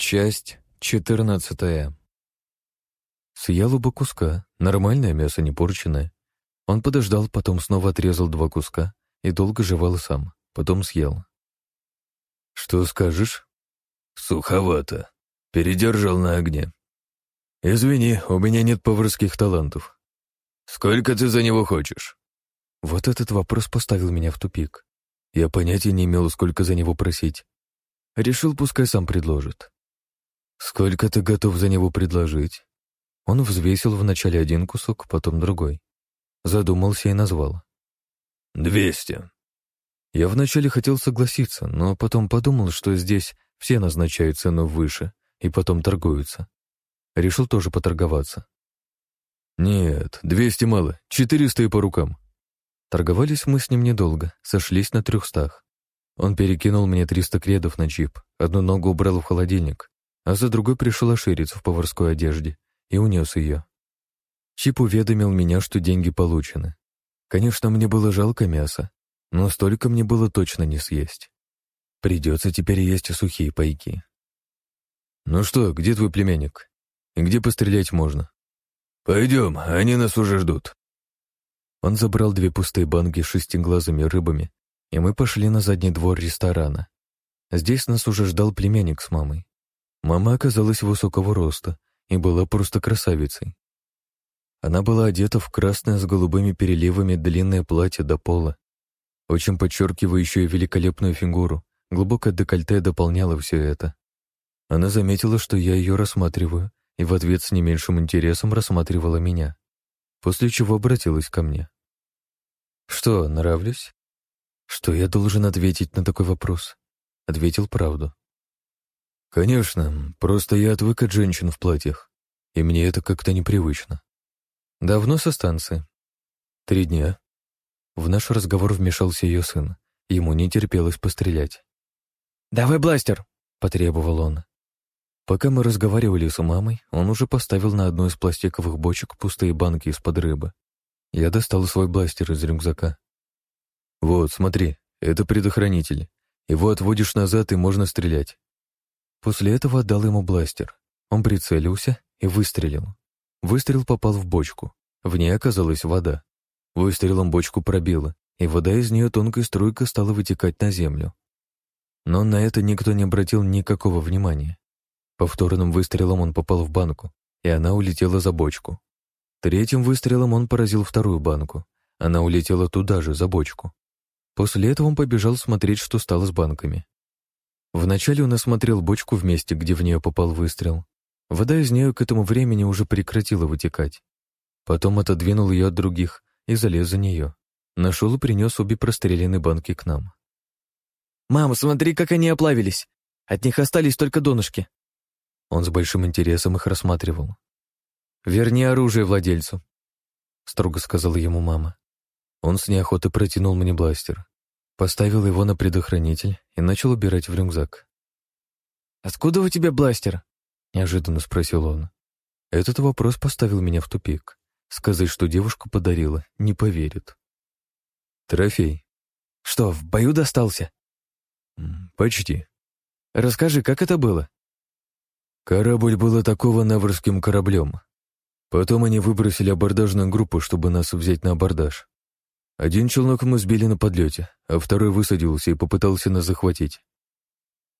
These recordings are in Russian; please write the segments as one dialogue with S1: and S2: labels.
S1: Часть четырнадцатая. Съел оба куска, нормальное мясо, не порченное. Он подождал, потом снова отрезал два куска и долго жевал сам, потом съел. «Что скажешь?» «Суховато. Передержал на огне. Извини, у меня нет поварских талантов. Сколько ты за него хочешь?» Вот этот вопрос поставил меня в тупик. Я понятия не имел, сколько за него просить. Решил, пускай сам предложит. «Сколько ты готов за него предложить?» Он взвесил вначале один кусок, потом другой. Задумался и назвал. «Двести». Я вначале хотел согласиться, но потом подумал, что здесь все назначают цену выше и потом торгуются. Решил тоже поторговаться. «Нет, двести мало, четыреста и по рукам». Торговались мы с ним недолго, сошлись на трехстах. Он перекинул мне триста кредов на чип, одну ногу убрал в холодильник, а за другой пришел оширец в поварской одежде и унес ее. Чип уведомил меня, что деньги получены. Конечно, мне было жалко мяса, но столько мне было точно не съесть. Придется теперь есть сухие пайки. «Ну что, где твой племянник? И где пострелять можно?» «Пойдем, они нас уже ждут». Он забрал две пустые банки с шестиглазыми рыбами, и мы пошли на задний двор ресторана. Здесь нас уже ждал племянник с мамой. Мама оказалась высокого роста и была просто красавицей. Она была одета в красное с голубыми переливами длинное платье до пола, очень подчеркивающее великолепную фигуру, глубокое декольте дополняло все это. Она заметила, что я ее рассматриваю, и в ответ с не меньшим интересом рассматривала меня, после чего обратилась ко мне. «Что, нравлюсь?» «Что я должен ответить на такой вопрос?» Ответил правду. «Конечно, просто я отвык от женщин в платьях, и мне это как-то непривычно. Давно со станции?» «Три дня». В наш разговор вмешался ее сын. Ему не терпелось пострелять.
S2: «Давай бластер!» — потребовал он.
S1: Пока мы разговаривали с мамой, он уже поставил на одну из пластиковых бочек пустые банки из-под рыбы. Я достал свой бластер из рюкзака. «Вот, смотри, это предохранитель. Его отводишь назад, и можно стрелять. После этого отдал ему бластер. Он прицелился и выстрелил. Выстрел попал в бочку. В ней оказалась вода. Выстрелом бочку пробило, и вода из нее тонкой струйкой стала вытекать на землю. Но на это никто не обратил никакого внимания. Повторным выстрелом он попал в банку, и она улетела за бочку. Третьим выстрелом он поразил вторую банку. Она улетела туда же, за бочку. После этого он побежал смотреть, что стало с банками. Вначале он осмотрел бочку в месте, где в нее попал выстрел. Вода из нее к этому времени уже прекратила вытекать. Потом отодвинул ее от других и залез за нее. Нашел и принес обе простреленные банки к нам.
S2: «Мам, смотри, как они оплавились! От них остались только донышки!»
S1: Он с большим интересом их рассматривал. «Верни оружие владельцу», — строго сказала ему мама. Он с неохотой протянул мне бластер. Поставил его на предохранитель и начал убирать в рюкзак.
S2: «Откуда у тебя бластер?» — неожиданно спросил он.
S1: Этот вопрос поставил меня в тупик. Сказать, что девушку подарила, не поверит. «Трофей».
S2: «Что, в бою достался?»
S1: «Почти».
S2: «Расскажи, как это было?»
S1: Корабль был атакован наврским кораблем. Потом они выбросили абордажную группу, чтобы нас взять на абордаж. Один челнок мы сбили на подлете, а второй высадился и попытался нас захватить.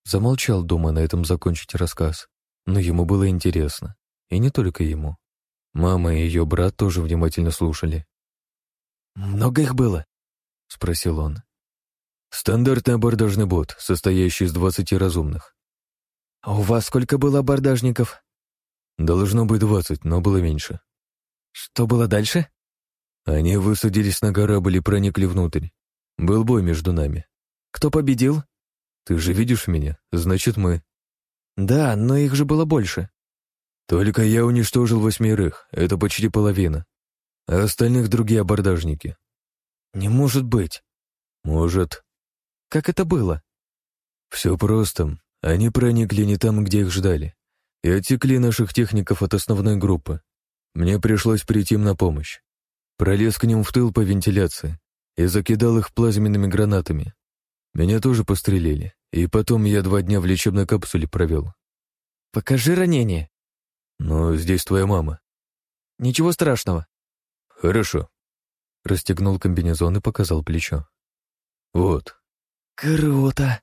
S1: Замолчал, думая на этом закончить рассказ, но ему было интересно. И не только ему. Мама и ее брат тоже внимательно слушали.
S2: «Много их было?» — спросил он.
S1: «Стандартный абордажный бот, состоящий из двадцати разумных».
S2: «А у вас сколько было абордажников?»
S1: «Должно быть двадцать, но было меньше».
S2: «Что было дальше?»
S1: Они высадились на корабль и проникли внутрь. Был бой между нами.
S2: Кто победил?
S1: Ты же видишь меня, значит, мы.
S2: Да, но их же было больше.
S1: Только я уничтожил восьмерых, это почти половина. А остальных другие абордажники.
S2: Не может быть.
S1: Может.
S2: Как это было?
S1: Все просто. Они проникли не там, где их ждали, и отсекли наших техников от основной группы. Мне пришлось прийти им на помощь. Пролез к ним в тыл по вентиляции и закидал их плазменными гранатами. Меня тоже пострелили, и потом я два дня в лечебной капсуле провел.
S2: Покажи ранение.
S1: Но здесь твоя мама.
S2: Ничего страшного.
S1: Хорошо. Расстегнул комбинезон и показал плечо. Вот.
S2: Круто.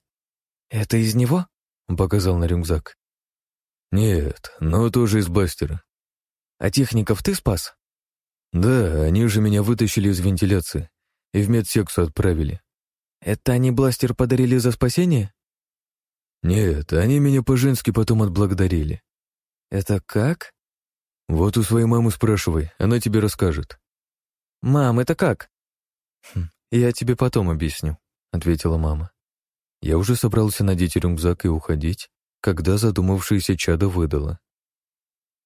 S2: Это из него?
S1: Показал на рюкзак. Нет, но тоже из бастера.
S2: А техников ты спас?
S1: Да, они же меня вытащили из вентиляции и в медсекцию отправили.
S2: Это они бластер подарили за спасение?
S1: Нет, они меня по-женски потом отблагодарили.
S2: Это как?
S1: Вот у своей мамы спрашивай, она тебе расскажет.
S2: Мам, это как?
S1: Хм, я тебе потом объясню, ответила мама. Я уже собрался надеть рюкзак и уходить, когда задумавшаяся чада выдала.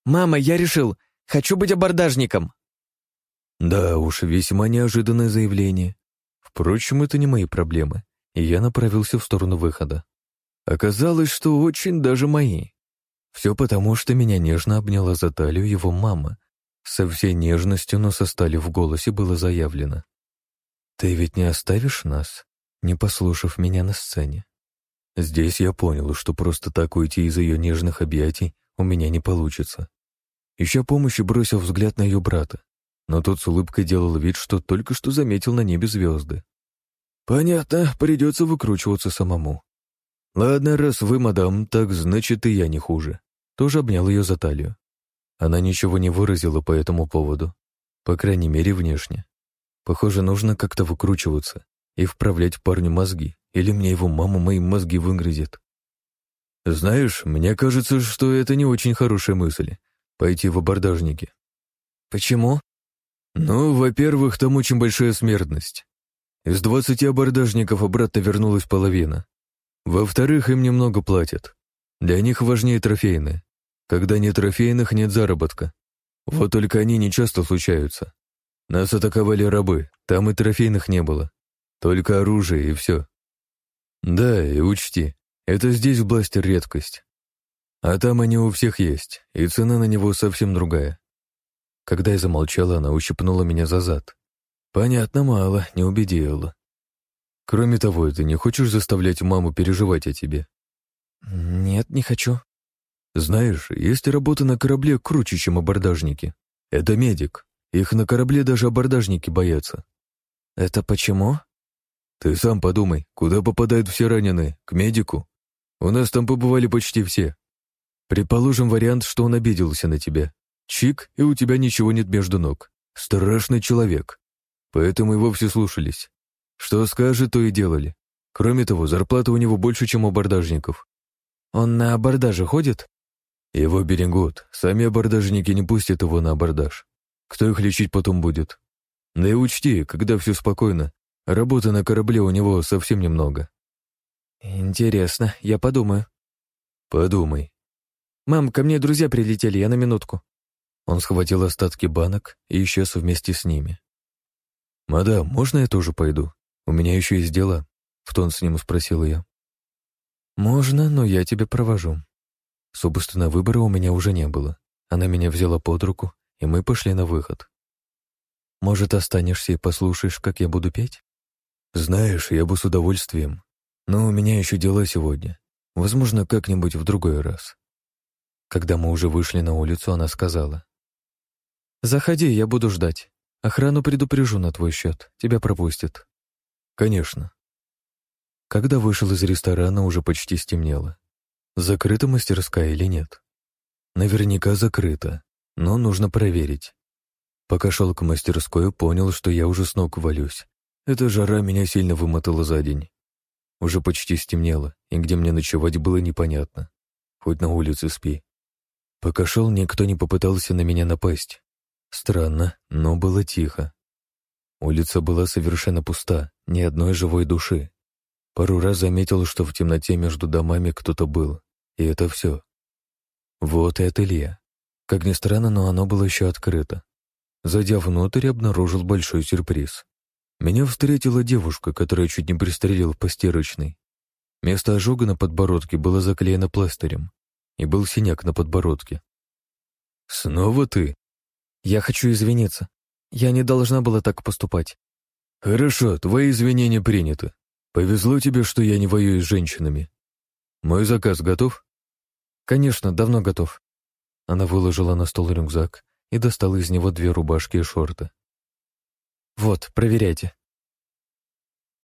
S2: «Мама, я решил! Хочу быть абордажником!»
S1: Да уж, весьма неожиданное заявление. Впрочем, это не мои проблемы, и я направился в сторону выхода. Оказалось, что очень даже мои. Все потому, что меня нежно обняла за талию его мама. Со всей нежностью, но со стали в голосе было заявлено. «Ты ведь не оставишь нас, не послушав меня на сцене?» Здесь я понял, что просто так уйти из ее нежных объятий у меня не получится. Еще помощи бросил взгляд на ее брата, но тот с улыбкой делал вид, что только что заметил на небе звезды. Понятно, придется выкручиваться самому. Ладно, раз вы, мадам, так значит и я не хуже. Тоже обнял ее за талию. Она ничего не выразила по этому поводу, по крайней мере, внешне. Похоже, нужно как-то выкручиваться и вправлять парню мозги, или мне его мама мои мозги выгрызет. Знаешь, мне кажется, что это не очень хорошая мысль — пойти в абордажники.
S2: Почему?
S1: Ну, во-первых, там очень большая смертность. Из двадцати абордажников обратно вернулась половина. Во-вторых, им немного платят. Для них важнее трофейные. Когда нет трофейных, нет заработка. Вот только они не часто случаются. Нас атаковали рабы, там и трофейных не было. Только оружие и все. Да, и учти, это здесь бластер редкость. А там они у всех есть, и цена на него совсем другая. Когда я замолчала, она ущипнула меня за зад. Понятно, мало, не убедила. Кроме того, ты не хочешь заставлять маму переживать о тебе?
S2: Нет, не хочу.
S1: Знаешь, есть работа на корабле круче, чем абордажники. Это медик. Их на корабле даже абордажники боятся.
S2: Это почему?
S1: Ты сам подумай, куда попадают все раненые? К медику? У нас там побывали почти все. Предположим вариант, что он обиделся на тебя. Чик, и у тебя ничего нет между ног. Страшный человек. Поэтому его все слушались. Что скажет, то и делали. Кроме того, зарплата у него больше, чем у абордажников.
S2: Он на абордаже ходит?
S1: Его берегут. Сами абордажники не пустят его на абордаж. Кто их лечить потом будет? Да и учти, когда все спокойно, работы на корабле у него совсем немного.
S2: Интересно, я подумаю.
S1: Подумай.
S2: Мам, ко мне друзья прилетели, я на минутку.
S1: Он схватил остатки банок и исчез вместе с ними. «Мадам, можно я тоже пойду? У меня еще есть дела», — в тон с ним спросила я. «Можно, но я тебя провожу». Собственно, выбора у меня уже не было. Она меня взяла под руку, и мы пошли на выход. «Может, останешься и послушаешь, как я буду петь?» «Знаешь, я бы с удовольствием. Но у меня еще дела сегодня. Возможно, как-нибудь в другой раз». Когда мы уже вышли на улицу, она сказала.
S2: «Заходи, я буду ждать. Охрану предупрежу на твой счет. Тебя пропустят».
S1: «Конечно». Когда вышел из ресторана, уже почти стемнело. Закрыта мастерская или нет? Наверняка закрыта, но нужно проверить. Пока шел к мастерской, понял, что я уже с ног валюсь. Эта жара меня сильно вымотала за день. Уже почти стемнело, и где мне ночевать было непонятно. Хоть на улице спи. Пока шел, никто не попытался на меня напасть. Странно, но было тихо. Улица была совершенно пуста, ни одной живой души. Пару раз заметил, что в темноте между домами кто-то был, и это все. Вот и ателье. Как ни странно, но оно было еще открыто. Зайдя внутрь, обнаружил большой сюрприз. Меня встретила девушка, которая чуть не пристрелила по. Место ожога на подбородке было заклеено пластырем и был синяк на подбородке. «Снова ты?»
S2: «Я хочу извиниться. Я не должна была так поступать».
S1: «Хорошо, твои извинения приняты. Повезло тебе, что я не воюю с женщинами. Мой заказ готов?»
S2: «Конечно, давно готов». Она выложила на стол рюкзак и достала из него две рубашки и шорты. «Вот, проверяйте.